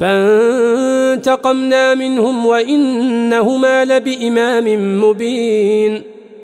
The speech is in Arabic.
فانتقمنا منهم وإنهما لبإمام مبين.